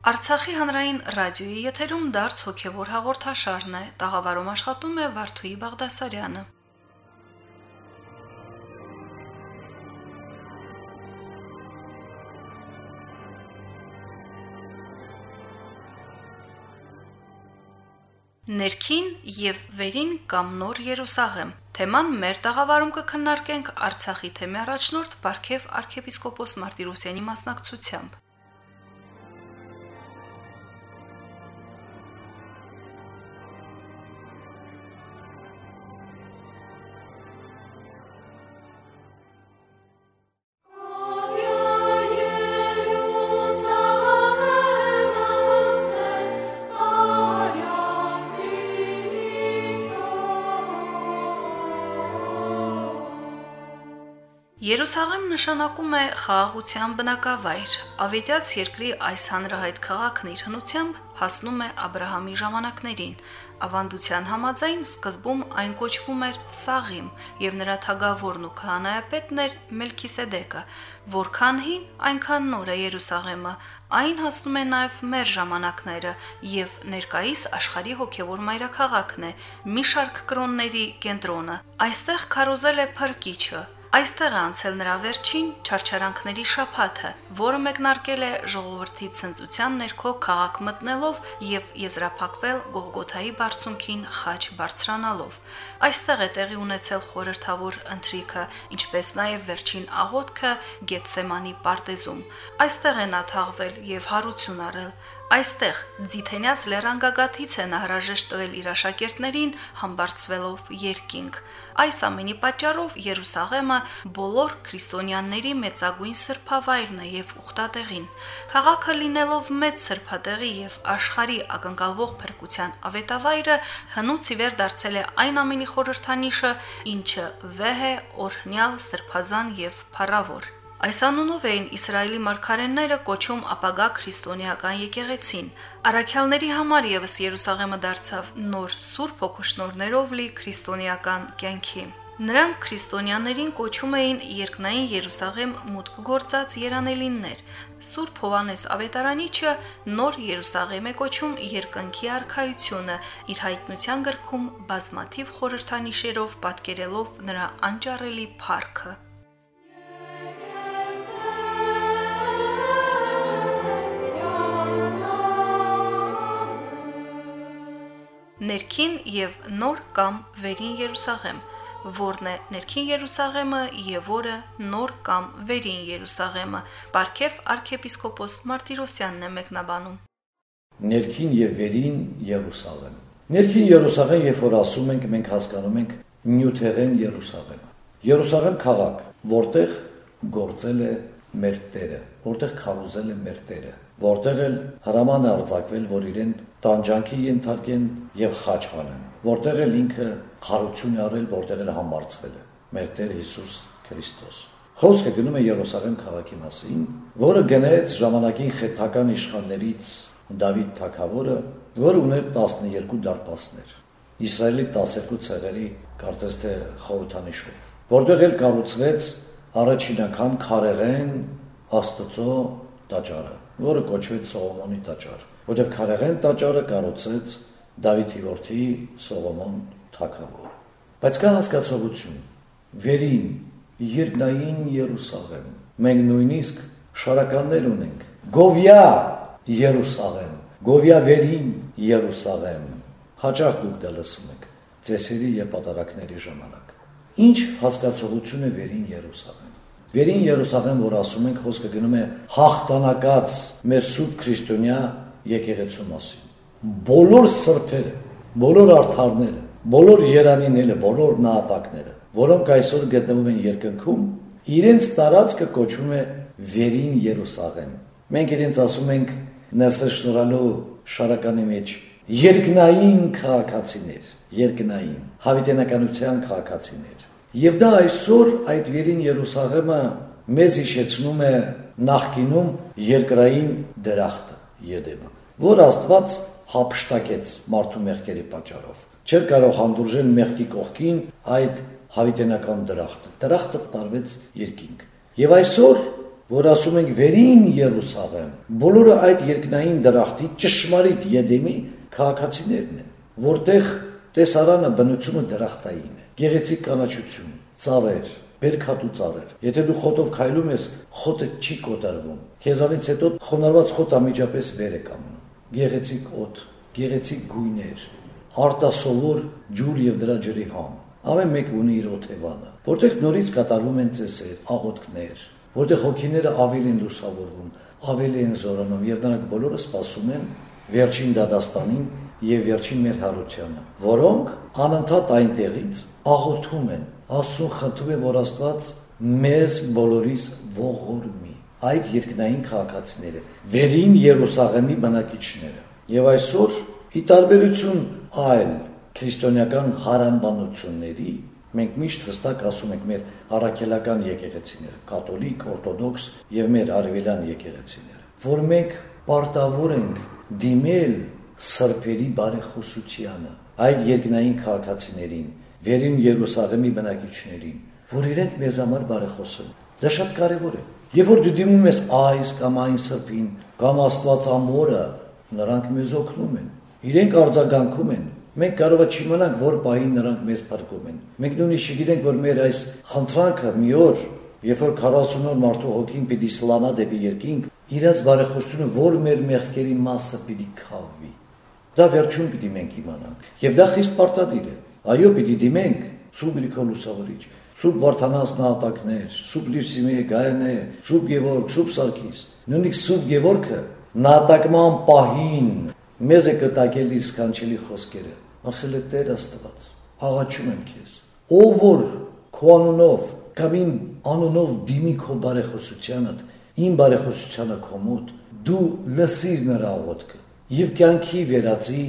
Արցախի հանրային ռադիոյի եթերում դարձ հոգևոր հաղորդաշարն է։ Տաղավարում աշխատում է Վարդուհի Բաղդասարյանը։ Ներքին եւ վերին կամ նոր Երուսաղեմ Թեման մեր տաղավարում կքննարկենք Արցախի թեմի առաջնորդ Բարքև arczepiskopos Մարտիրոսյանի մասնակցությամբ։ Երուսաղեմ նշանակում է խաղաղության բնակավայր։ Ավետյաց երկրի այս հանրահայտ քաղաքն իր հնությամբ հասնում է Աբ รา համի ժամանակներին։ Ավանդության համաձայն սկզբում այն կոչվում էր Սաղիմ, եւ նրա թագավորն ու քահանայապետն էր Մելքիսեդեկը, որքան հին, այնքան նոր է Երուսաղեմը։ Այն հասնում է նաև մեր ժամանակները եւ ներկայիս աշխարհի հոգեվոր մայրաքաղաքն է, մի շարք կրոնների կենտրոնը։ Այստեղ քարոզել է Փրկիչը, Այստեղ է անցել նրա վերջին չարչարանքների շփաթը, որը մեկնարկել է ժողովրդի ցնծության ներքո քաղաք մտնելով եւ եզրափակվել Գողգոթայի բարձունքին խաչ բարձրանալով։ Այստեղ է տեղի ունեցել խորհրդավոր ընթրիքը, ինչպես նաեւ վերջին աղոթքը Գետսեմանի պարտեզում։ Այստեղ է նա թաղվել եւ հարություն առել, Այստեղ Ձիթենյաց լերանգագաթից է նա հրաժեշտ տվել իր աշակերտներին համբարձվելով երկինք։ Այս ամենի պատճառով Երուսաղեմը բոլոր քրիստոնյաների մեծագույն սրբավայրն է եւ ուխտատեղին։ Քաղաքը լինելով մեծ սրբատեղի եւ աշխարհի ակնկալվող փրկության ավետավայրը հնուց ի վեր դարձել է այն ամենի խորհրդանիշը, ինչը վեհ է, օրհնյալ, սրբազան եւ փառավոր։ Այս անունով էին Իսրայելի մարգարենները կոչում ապագա քրիստոնեական եկեղեցին։ Արաքյալների համար եւս Երուսաղեմը դարձավ նոր սուրբ ոգուշնորներով լի քրիստոնեական կյանքի։ Նրանք քրիստոնյաներին կոչում էին երկնային Երուսաղեմ մուտք գործած երանելիններ։ Սուրբ Հովանես Ավետարանիչը նոր Երուսաղեմ է կոչում երկնքի արխայությունը, իր հայտնության գրքում բազմաթիվ խորհրդանիշերով պատկերելով նրա անճառելի փառքը։ Ներքին եւ նոր կամ վերին Երուսաղեմ, որն է Ներքին Երուսաղեմը եւ որը նոր կամ վերին Երուսաղեմը։ Պարքև arczepiskopos Մարտիրոսյանն է մեկնաբանում։ Ներքին եւ վերին Երուսաղեմ։ Ներքին Երուսաղեմ, երբ որ ասում ենք, մենք հասկանում ենք նյութեղեն Երուսաղեմը։ Երուսաղեմ քաղաք, որտեղ գործել է մեր Տերը, որտեղ քարոզել է մեր Տերը, որտեղ էլ հրաման արձակվել, որ իրեն տանջանքի ենթարկեն եւ խաչ հանեն, որտեղ էլ ինքը խարություն է արել, որտեղ էլ համարցվել է մեր Տեր Հիսուս Քրիստոս։ Խոսքը գնում է Երուսաղեմ քաղաքի մասին, որը գնեց ժամանակին խեթական իշխաններից Դավիթ թագավորը, որը ուներ 12 դարպասներ։ Իսրայելի 12 ցեղերի կարծես թե խորհրդանիշով, որտեղ էլ կառուցվեց առաջին անգամ քարեղեն Աստծո տաճարը որը կոչվեց Սողոմոնի տաճար, որտեղ Քարեղեն տաճարը կառուցեց Դավիթի որդի Սողոմոն թագավորը։ Բայց կա հասկացողություն. վերին երկնային Երուսաղեմ։ Մենք նույնիսկ շարականներ ունենք։ Գովյա Երուսաղեմ, Գովյա վերին Երուսաղեմ։ Հաճախ դուք դա լսում եք ծեսերի եւ պատարակների ժամանակ։ Ինչ հասկացողություն է վերին Երուսաղեմ։ Վերին Երուսաղեմ, որ ասում ենք, խոսքը գնում է հաղթանակած մեր սուրբ քրիստոնյա եկեղեցու մասին։ Բոլոր սրբերը, բոլոր արթարները, բոլոր երանիները, բոլոր նահատակները, որոնք այսօր գտնվում են երկնքում, իրենց տարածքը կոչվում է Վերին Երուսաղեմ։ Մենք իրենց ասում ենք ներսը շնորհալու շարականի մեջ երկնային քաղաքացիներ, երկնային հավիտենականության քաղաքացիներ Եվ դա այսօր այդ վերին Երուսաղեմը մեզ հիշեցնում է նախկինում երկրային դրախտը Եդեմը, որ Աստված հապշտակեց մարդու մեղքերի պատճառով։ Չէր կարող հանդուրժել մեղքի կողքին այդ հավիտենական դրախտը։ Դրախտը տարվեց երկինք։ Եվ այսօր որ ասում ենք վերին Երուսաղեմ, բոլորը այդ երկնային դրախտի ճշմարիտ Եդեմի քաղաքացիներն են, որտեղ տեսարանը բնությունը դրախտային է։ Գեղեցիկ կանաչություն, ծառեր, բերքատու ծառեր։ Եթե դու խոտով քայլում ես, խոտը չի կոտրվում։ Քեզանից հետո խոնարհված խոտը ամիջապես վեր է կանգնում։ Գեղեցիկ օդ, գեղեցիկ գույներ, արտասովոր ջուր եւ դրա ջրի համ։ Ամեն մեկ ունի իր օթևանը, որտեղ նորից կատարվում են ծեսեր, աղոթքներ, որտեղ հոգիները ավելի են լուսավորվում, ավելի են զորանում եւ նրանք բոլորը սպասում են վերջին դադաստանին եւ վերջին մեր հարությանը, որոնք անընդհատ այնտեղից աղոթում են, ասում խնդրում է որ Աստված մեզ բոլորիս ողորմի այդ երկնային քաղաքացիները, վերին Երուսաղեմի բնակիչները։ Եվ այսօր ի տարբերություն այլ քրիստոնեական հարանբանությունների Մենք միշտ հստակ ասում ենք մեր առաքելական եկեղեցիները, կաթոլիկ, օրթոդոքս եւ մեր արևելյան եկեղեցիները, որ մենք պարտավոր ենք դիմել սրբերի բարեխոսությանը, այդ երկնային քաղաքացիներին, վերին Երուսաղեմի բնակիչներին, որ իրենք մեզ համար բարեխոսեն։ Դա շատ կարևոր է։ Երբ որ դու դիմում ես այս կամ այն սրբին, կամ Աստված ամորը, նրանք մեզ օգնում են։ Իրենք արձագանքում են Մենք կարող է չիմանանք, որ պահին նրանք մեզ փրկում են։ Մենք նույնիսկ չգիտենք, որ մեր այս խնդրանքը մի օր, երբ որ 40 օր մարդու հոգին պիտի սլանա դեպի երկինք, իրաց բարեխոսությունը որ մեր մեղքերի մասը պիտի խավի։ Դա վերջում պիտի մենք իմանանք։ Եվ դա խիստ պարտադիր է։ Այո, պիտի դիմենք Սուրբ Գրիգոր Լուսավորիչ, Սուրբ Վարդանաս նահատակներ, Սուրբ Լիվսիմե Գայանե, Սուրբ Գևորգ, Սուրբ Սարգիս։ Նույնիսկ Սուրբ Գևորգը նահատակման պահին մեզ է կտակել իր սքանչելի խոսքերը ասել է Տեր Աստված, աղաչում եմ քեզ։ Ով որ քո անունով կամ իմ անունով դիմի քո բարեխոսությանը, իմ բարեխոսությանը քո մոտ, դու լսիր նրա աղոթքը եւ կյանքի վերածի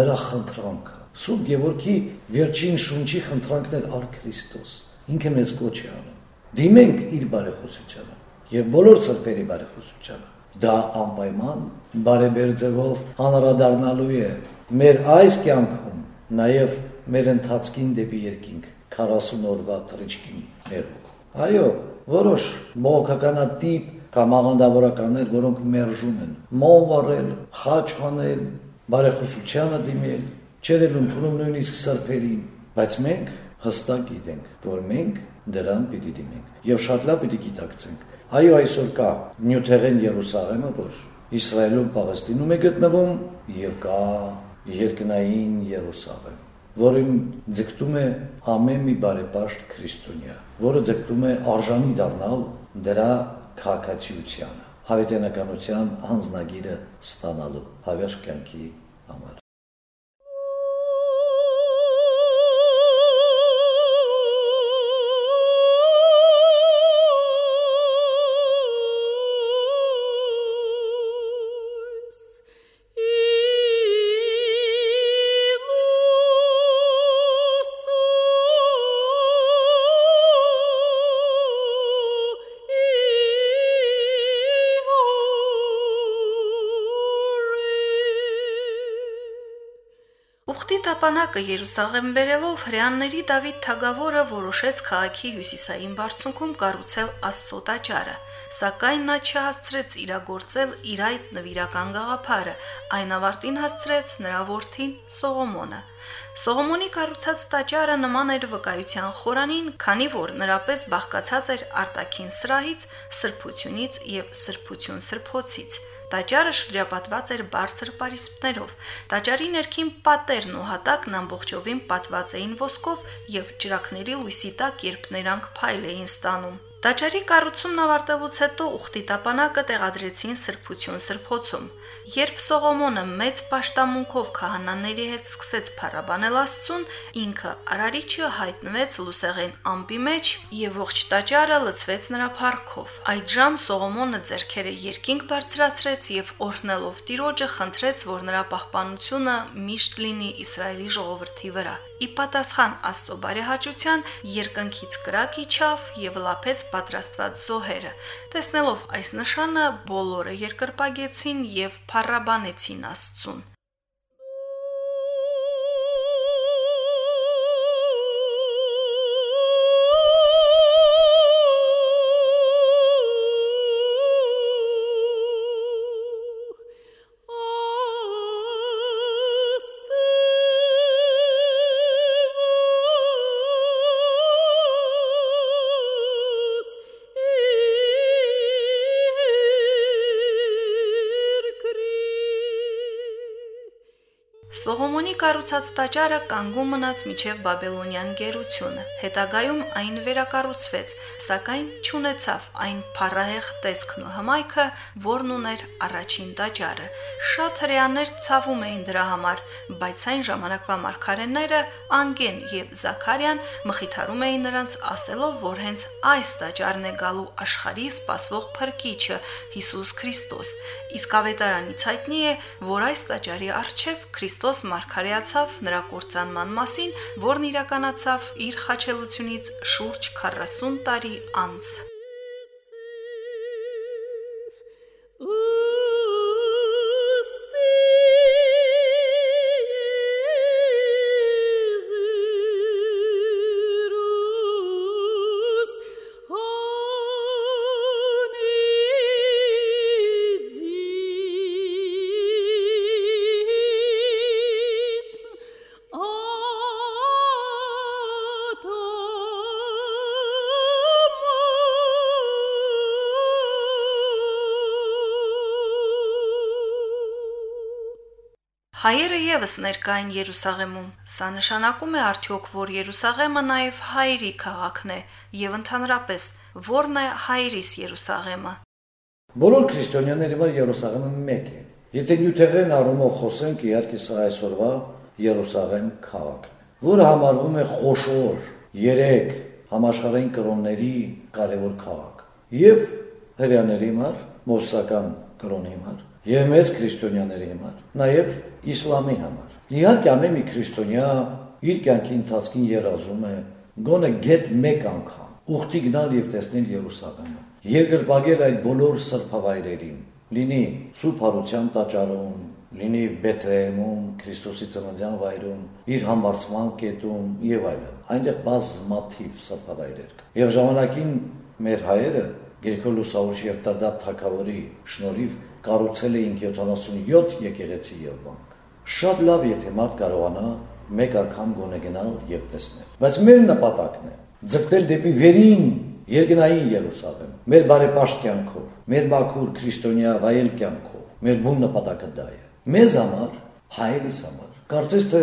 նրա խնդրանքը։ Սուրբ Գևորգի վերջին շունչի խնդրանքն էր ար Քրիստոս։ Ինքը մեզ կոչ է անում։ Դիմենք իր բարեխոսությանը եւ բոլոր սրբերի բարեխոսությանը։ Դա անպայման բարեբեր ձևով հանրադառնալու է մեր այս կյանքում նաև մեր ընթացքին դեպի երկինք 40 օրվա թրիչքին ներող։ Այո, որոշ բողոքականատիպ կամ աղանդավորականներ, որոնք մերժում են, մոն վառել, խաչ հանել, բարեխոսությանը դիմել, չեր էլ ընդունում նույնիսկ սրբերին, բայց մենք հստակ գիտենք, որ մենք դրան պիտի դիմենք եւ շատ լավ պիտի գիտակցենք։ Այո, այսօր կա Նյութեղեն Երուսաղեմը, որ Իսրայելում Պաղեստինում է գտնվում եւ կա երկնային Երուսաղեմ, որին ձգտում է ամեն մի բարեպաշտ քրիստոնյա, որը ձգտում է արժանի դառնալ դրա քաղաքացիությանը, հավիտենականության հանձնագիրը ստանալու հավերժ կյանքի համար։ Հրապանակը Երուսաղեմ բերելով հрьяանների Դավիթ թագավորը որոշեց քաղաքի հյուսիսային բարձունքում կառուցել Աստծո տաճարը, սակայն նա չհասցրեց իրագործել իր այդ նվիրական գաղափարը, այն ավարտին հասցրեց նրա որդին Սողոմոնը։ Սողոմոնի կառուցած տաճարը նման էր վկայության խորանին, քանի որ նրա պես բաղկացած էր արտաքին սրահից, սրբությունից եւ սրբություն սրբոցից։ Տաճարը շրջապատված էր բարձր պարիսպներով։ Տաճարի ներքին պատերն ու հատակն ամբողջովին պատված էին ոսկով եւ ջրակների լույսի տակ, երբ նրանք փայլ էին ստանում։ Տաճարի կառուցումն ավարտելուց հետո ուխտի տապանակը տեղադրեցին սրբություն սրբոցում։ Երբ Սողոմոնը մեծ պաշտամունքով քահանաների հետ սկսեց փառաբանել Աստծուն, ինքը Արարիչը հայտնվեց լուսեղեն ամպի մեջ եւ ողջ տաճարը լցվեց նրա փառքով։ Այդ ժամ Սողոմոնը ձեռքերը երկինք բարձրացրեց եւ օրհնելով Տիրոջը խնդրեց, որ նրա պահպանությունը միշտ լինի Իսրայելի ժողովրդի վրա։ Ի պատասխան Աստծո բարեհաճության երկնքից կրակ իջավ եւ լափեց պատրաստված զոհերը։ Տեսնելով այս նշանը, բոլորը երկրպագեցին եւ փառաբանեցին Աստծուն։ Սողոմոնի կառուցած տաճարը կանգուն մնաց մինչև Բաբելոնյան գերությունը։ Հետագայում այն վերակառուցվեց, սակայն չունեցավ այն փառահեղ տեսքն ու հմայքը, որն ուներ առաջին տաճարը։ Շատ հрьяաներ ցավում էին դրա համար, բայց այն ժամանակվա մարգարենները Անգեն եւ Զաքարյան մխիթարում էին նրանց ասելով, որ հենց այս տաճարն է գալու աշխարհի սпасվող փրկիչը Հիսուս Քրիստոս։ Իսկ ավետարանից հայտնի է, որ այս տաճարի արչեվ Քրիստոս մարգարեացավ նրա կործանման մասին, որն իրականացավ իր խաչելությունից շուրջ 40 տարի անց։ դեռևս ներկային Երուսաղեմում։ Սա նշանակում է արդյոք, որ Երուսաղեմը նաև հայերի քաղաքն է եւ ընդհանրապես ո՞րն է հայրիս Երուսաղեմը։ Բոլոր քրիստոնյաները հիմա Երուսաղեմը մեկ է։ Եթե նյութեղեն առումով խոսենք, իհարկե սա այսօրվա Երուսաղեմ քաղաքն է, որը համարվում է խոշոր երեք համաշխարհային կրոնների կարևոր քաղաք եւ հрьяաների համար, մոսական կրոնի համար եւ մեծ քրիստոնյաների համար, նաեւ իսլամի համար։ Իհարկե ամեն մի քրիստոնյա իր կյանքի ընթացքին երազում է գոնե գետ մեկ անգամ ուխտի գնալ եւ տեսնել Երուսաղեմը։ Երկրպագել այդ բոլոր սրբավայրերին, լինի Սուրբ Հարության տաճարում, լինի Բեթլեհեմում, Քրիստոսի ծննդյան վայրում, իր համբարձման կետում եւ այլն։ Այնտեղ բազմաթիվ սրբավայրեր կա։ Եվ ժամանակին մեր հայերը Գրիգոր Լուսավորչի եւ Տարդատ Թագավորի շնորհիվ կառուցել էինք 77 եկեղեցի եւ բանկ։ Շատ լավ, եթե մարդ կարողանա մեկ անգամ գոնե գնալ եւ տեսնել։ Բայց մեր նպատակն է ձգտել դեպի վերին երկնային Երուսաղեմ, մեր բարեպաշտ կյանքով, մեր մաքուր քրիստոնյա վայել կյանքով։ Մեր բուն նպատակը դա է։ Մեզ համար, հայերիս համար, կարծես թե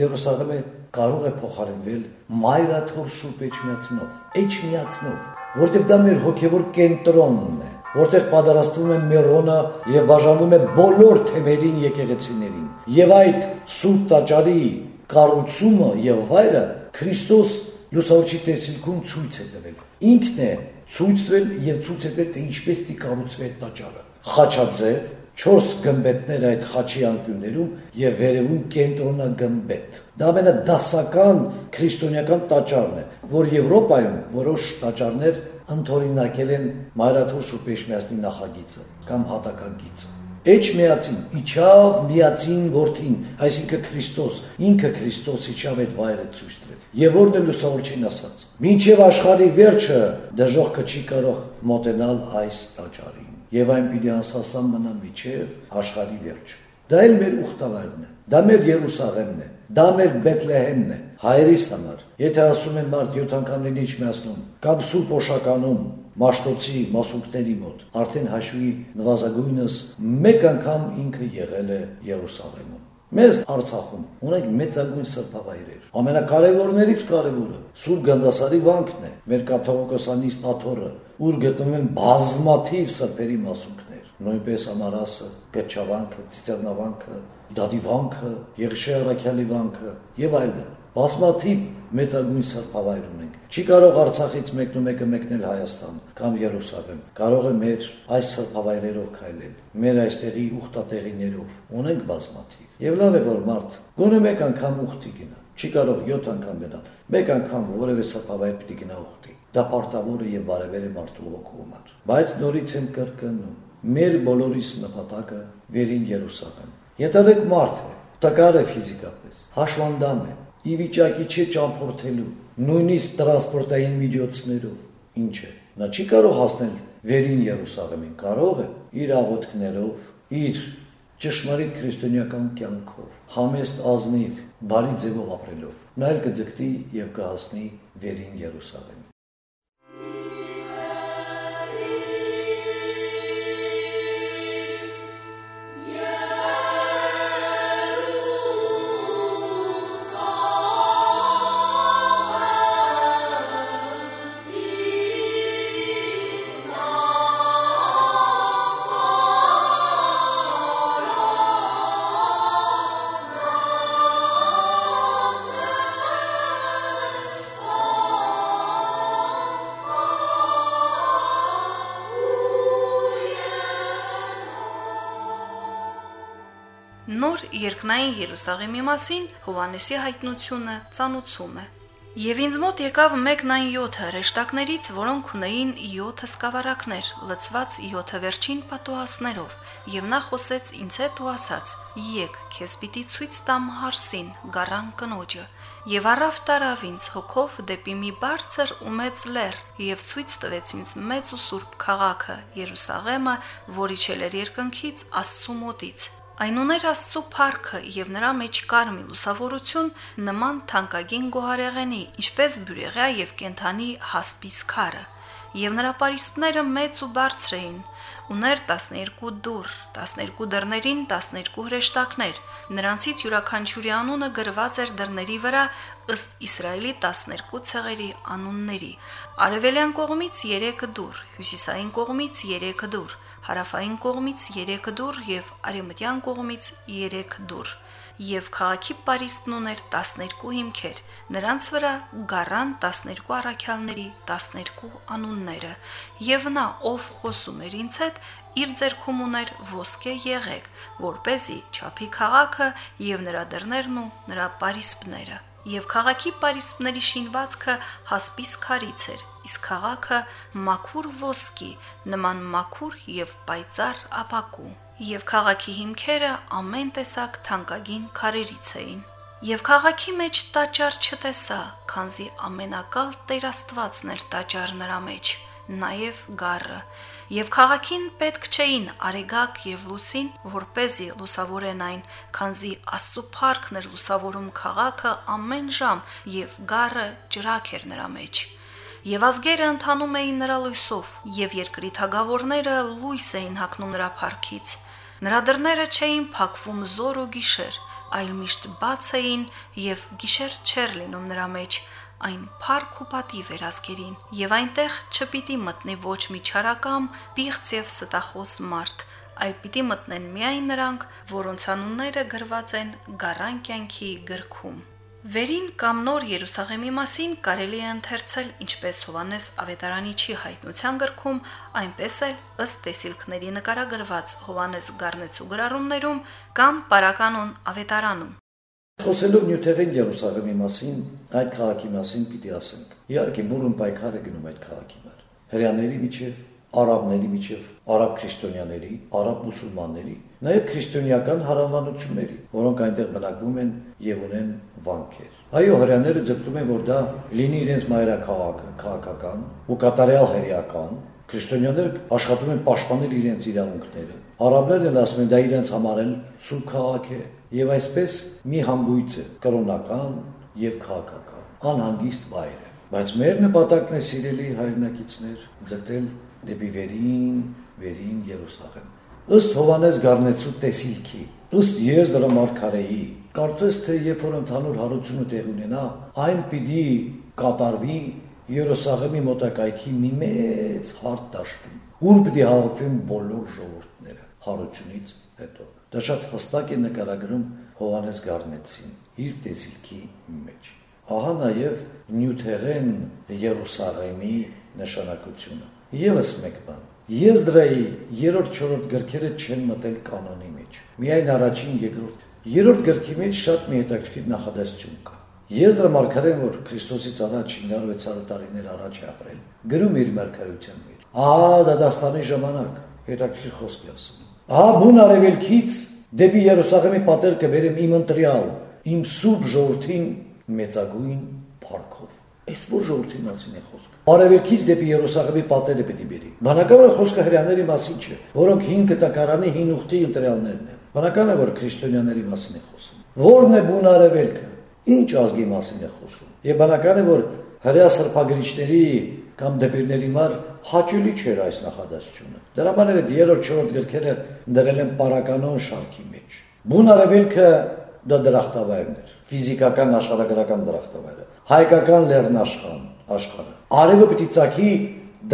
Երուսաղեմը կարող է փոխարինվել Մայրաթոր Սուրբ Էջմիածնով, Էջմիածնով, որտեղ դա մեր հոգևոր կենտրոնն է որտեղ պատրաստվում է Միրոնը եւ բաժանում է բոլոր թեմերին եկեղեցիներին։ Եվ այդ սուրբ տաճարի կառուցումը եւ վայրը Քրիստոս լուսավորչի տեսիլքում ցույց է տվել։ Ինքն է ցույց տվել եւ ցույց է տվել թե ինչպես դի կառուցվի այդ տաճարը։ Խաչաձև 4 գմբեթներ այդ խաչի անկյուններում եւ վերևում կենտրոնագմբեթ։ Դա ամենադասական քրիստոնեական տաճարն է, որ Եվրոպայում որոշ տաճարներ ընթորինակել են Մայրաթոր Սուրբ Էջմիածնի նախագիծը կամ հատակագիծը։ Էջմիածին իջավ միածին որդին, այսինքն Քրիստոս, ինքը Քրիստոս իջավ այդ վայրը ցույց տվեց։ Եվ որն է լուսավորչին ասաց. «Մինչև աշխարհի վերջը դժողքը չի կարող մոտենալ այս տաճարին, եւ այն պիտի անսասան մնա միջև աշխարհի վերջը»։ Դա էլ մեր ուխտավայրն է։ Դա մեր Երուսաղեմն է։ Դա մեր Բեթլեհեմն է հայերիս համար, եթե ասում են մարդ 7 անգամ լինի իջմիացնում, կամ սուրբ օշականում, մաշտոցի մասունքների մոտ, արդեն հաշվի նվազագույնս մեկ անգամ ինքը եղել է Երուսաղեմում։ Մեզ Արցախում ունենք մեծագույն սրբավայրեր։ Ամենակարևորներից կարևորը Սուրբ Գանդասարի վանքն է, մեր կաթողիկոսանիստ աթոռը, ուր գտնվում են բազմաթիվ սրբերի մասունքներ, նույնպես Ամարասը, Կչավանքը, Ծիծեռնավանքը, Դադիվանքը, Եղշե Արաքյալի վանքը եւ այլն բազմաթիվ մեծագույն սրբավայր ունենք։ Չի կարող Արցախից մեկն ու մեկը մեկնել Հայաստան կամ Երուսաղեմ։ Կարող է մեր այս սրբավայրերով քայլել, մեր այստեղի ուխտատեղիներով։ Ունենք բազմաթիվ։ Եվ լավ է որ մարդ գոնե մեկ անգամ ուխտի գնա։ Չի կարող 7 անգամ գնալ։ Մեկ անգամ որևէ սրբավայր պիտի գնա ուխտի։ Դա պարտավոր է եւ բարևեր է մարդու ոգու համար։ Բայց նորից եմ կրկնում, մեր բոլորիս նպատակը վերին Երուսաղեմ։ Եթե մարդ է, տկար է ֆիզիկապես, հաշվանդամ է, ի վիճակի չէ ճամփորդելու, նույնիսկ տրանսպորտային միջոցներով։ Ինչ է։ Նա չի կարող հասնել վերին Երուսաղեմին, կարող է իր աղոթքներով, իր ճշմարիտ քրիստոնեական կյանքով, համեստ ազնիվ, բարի ձևով ապրելով։ Նա էլ կձգտի եւ կհասնի վերին Երուսաղեմ։ նոր երկնային Երուսաղեմի մասին Հովանեսի հայտնությունը ցանուցում է։ Եվ ինձ մոտ եկավ մեկն այն 7 հրեշտակներից, որոնք ունեին 7 սկավառակներ, լցված 7 վերջին պատուհասներով, եւ նա խոսեց ինձ հետ ու ասաց. «Եկ, քեզ պիտի ցույց տամ հարսին, գարան կնոջը»։ Եվ առավ տարավ ինձ հոգով դեպի մի բարձր ու մեծ լեռ, եւ ցույց տվեց ինձ մեծ ու սուրբ քաղաքը Երուսաղեմը, որի չել էր երկնքից Աստծու մոտից Այն ուներ Աստծո փառքը եւ նրա մեջ կար մի լուսավորություն նման թանկագին գոհարեղենի, ինչպես բյուրեղյա եւ կենթանի հասպիս քարը։ Եվ նրա պարիսպները մեծ ու բարձր էին, ուներ 12 դուռ, 12 դռներին 12 հրեշտակներ։ Նրանցից յուրաքանչյուրի անունը գրված էր դռների վրա ըստ Իսրայելի 12 ցեղերի անունների։ Արևելյան կողմից 3 դուռ, հյուսիսային կողմից 3 դուռ հարավային կողմից 3 դուռ եւ արևմտյան կողմից 3 դուռ եւ քաղաքի Փարիսն ուներ 12 հիմքեր նրանց վրա գառան 12 առաքյալների 12 անունները եւ նա ով խոսում էր ինձ հետ իր ձեռքում ուներ ոսկե եղեգ որ เป զի ճափի քաղաքը եւ նրա դռներն ու նրա Փարիսպները եւ քաղաքի Փարիսպների շինվածքը հասպիս քարից էր իսկ քաղաքը մաքուր ոսկի, նման մաքուր եւ պայծառ ապակու, եւ քաղաքի հիմքերը ամեն տեսակ թանկագին քարերից էին։ Եվ քաղաքի մեջ տաճար չտեսա, քանզի ամենակալ Տեր Աստվածն էր տաճար նրա մեջ, նաև գառը։ Եվ քաղաքին պետք չէին արեգակ եւ լուսին, որ เป զի լուսավորեն այն, քանզի Աստծո փառքն էր լուսավորում քաղաքը ամեն ժամ եւ գառը ջրակ էր նրա մեջ եւ ազգերը ընթանում էին նրա լույսով, եւ երկրի թագավորները լույս էին հագնում նրա փառքից։ Նրա դռները չէին փակվում զոր ու գիշեր, այլ միշտ բաց էին եւ գիշեր չեր լինում նրա մեջ այն փառք ու պատիվ էր ազգերին եւ այնտեղ չպիտի մտնի ոչ մի չարակամ, բիղծ եւ ստախոս մարդ, այլ պիտի մտնեն միայն նրանք, որոնց անունները գրված են Գառան կյանքի գրքում։ Վերին կամ նոր Երուսաղեմի մասին կարելի է ընթերցել ինչպես Հովանես Ավետարանի չի հայտնության գրքում, այնպես էլ ըստ տեսիլքների նկարագրված Հովանես Գառնեցու գրառումներում կամ Պարականոն Ավետարանում։ Խոսելով Նյութեղեն Երուսաղեմի մասին, այդ քաղաքի մասին պիտի ասենք։ Իհարկե, մուրուն պայքար է գնում այդ քաղաքի վրա։ Հрьяաների միջև, արաբների միջև, արաբ քրիստոնյաների, արաբ մուսուլմանների, նաև քրիստոնեական հարավանությունների, որոնք այնտեղ բնակվում են եւ ունեն վանքեր։ Այո, հрьяաները ձգտում են, որ դա լինի իրենց մայրաքաղաքը, քաղաքական ու կատարյալ հрьяական, Քրիստոնյաները աշխատում են պաշտպանել իրենց իրավունքները։ Արաբներն են ասում, դա իրենց համար էլ սուրբ քաղաք է, եւ այսպես մի հանգույց է կրոնական եւ քաղաքական անհանգիստ վայր է բայց մեր նպատակն է սիրելի հայրենակիցներ ձգտել դեպի վերին, վերին Երուսաղեմ։ Ըստ Հովանես Գառնեցու տեսիլքի, ըստ Եզդրա Մարգարեի, կարծես թե երբ որ ընդհանուր հարությունը տեղ ունենա, այն պիտի կատարվի Երուսաղեմի մոտակայքի մի մեծ հարթ դաշտում, ուր պիտի հավաքվեն բոլոր ժողովուրդները հարությունից հետո։ Դա շատ հստակ է նկարագրում Հովանես Գառնեցին իր տեսիլքի մեջ։ Ահա նաև նյութեղեն Երուսաղեմի նշանակությունը Եվս մեկ բան։ Եզդրայի 3-4 գրքերը չեն մտել կանոնի մեջ։ Միայն առաջին, երկրորդ։ Երրորդ գրքի մեջ շատ մի հետաքրքիր նախադասություն կա։ Եզրը մարգարեն, որ Քրիստոսից առաջ 900 տարիներ առաջ է ապրել, գրում իր մարգարեության մեջ։ Ահա դադաստանի ժամանակ հետաքրքիր խոսք է ասում։ Աբուն արևելքից դեպի Երուսաղեմի պատեր կբերեմ իմ ընտրյալ, իմ սուրբ ժողովրդին մեծագույն փառքով։ Այս որ ժողովրդի մասին է խոսքը։ Արևելքից դեպի Երուսաղեմի պատերը պետք է բերի։ Բանականը խոսքը հрьяաների մասին չէ, որոնք 5 տակարանի 5 ուխտի ընտրյալներն են։ Բանականը որ քրիստոնյաների մասին է խոսում։ Որն է բուն արևելքը։ Ինչ ազգի մասին է խոսում։ Եվ բանական է որ հрья սրբագրիչների կամ դեպիրների մար հաճելի չէր այս նախադասությունը։ Դրա համար էլ 3-4 գրքերը դրել են պարականոն շարքի մեջ։ Բուն արևելքը դա դրախտավայրն էր, ֆիզիկական աշխարհագրական դրախտավայրը, հայկական լեռնաշխարհ, աշխարհը։ Արևը պիտի ցակի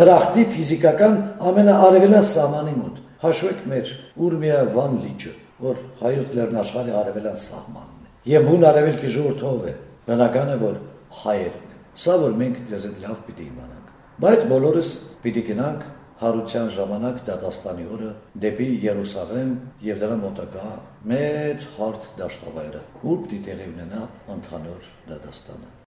դրախտի ֆիզիկական ամենաարևելյան սահմանի մոտ։ Հաշվեք մեր Ուրմիա Վան լիճը, որ հայոց լեռնաշխարհի արևելյան սահմանն է։ Եվ բուն արևելքի ժողովրդով է։ Բնական է որ հայերն են։ Սա որ մենք այդ լավ պիտի իմանանք։ Բայց բոլորս պիտի գնանք հարության ժամանակ դատաստանի օրը դեպի Երուսաղեմ եւ դրա մոտակա մեծ հարթ դաշտավայրը, ուր պիտի տեղի ունենա ընդհանուր դատաստանը։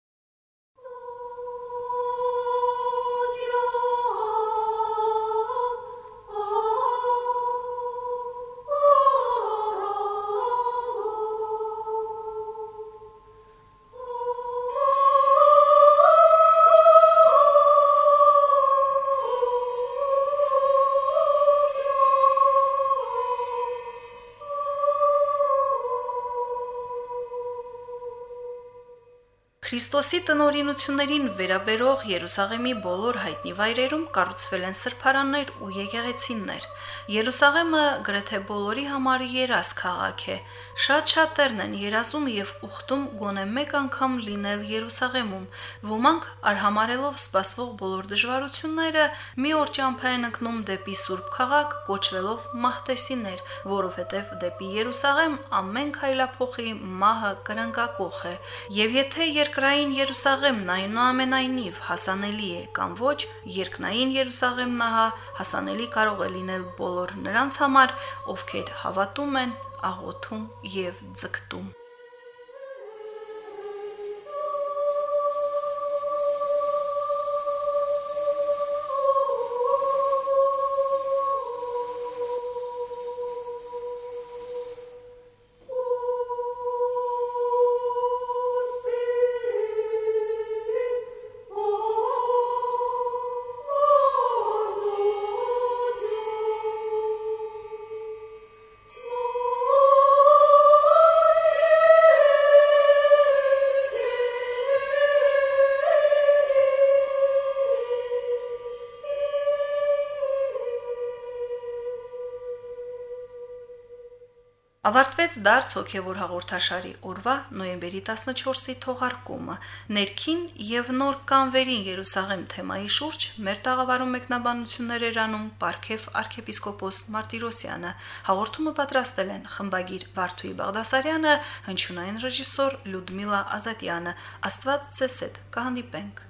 Քրիստոսի տնօրինություններին վերաբերող Երուսաղեմի բոլոր հայտնի վայրերում կառուցվել են սրբարաններ ու եկեղեցիներ։ Երուսաղեմը գրեթե բոլորի համար երաս քաղաք է։ Շատ շատերն են երազում եւ ուխտում գոնե մեկ անգամ լինել Երուսաղեմում։ Ոմանք արհամարելով սպասվող բոլոր դժվարությունները մի օր ճամփա են ընկնում դեպի Սուրբ քաղաք, կոչվելով Մահտեսիներ, որովհետեւ դեպի Երուսաղեմ ամեն քայլափոխի մահը կրնկակոխ է։ Եվ եթե երկրային Երուսաղեմն այնուամենայնիվ հասանելի է կամ ոչ, երկնային Երուսաղեմն ահա հասանելի կարող է լինել բոլոր նրանց համար, ովքեր հավատում են, աղոթում եւ ձգտում։ Ավարտվեց դարձ հոգևոր հաղորդաշարի օրվա նոյեմբերի 14-ի թողարկումը։ Ներքին եւ նոր կանվերին Երուսաղեմ թեմայի շուրջ մեր տաղավարում մեկնաբանություններ էր անում Պարքև arczepiskopos Մարտիրոսյանը։ Հաղորդումը պատրաստել են խմբագիր Վարդուի Բաղդասարյանը, հնչյունային ռեժիսոր Լյուդմիլա Ազատյանը։ Աստված ցեսետ կհանդիպենք։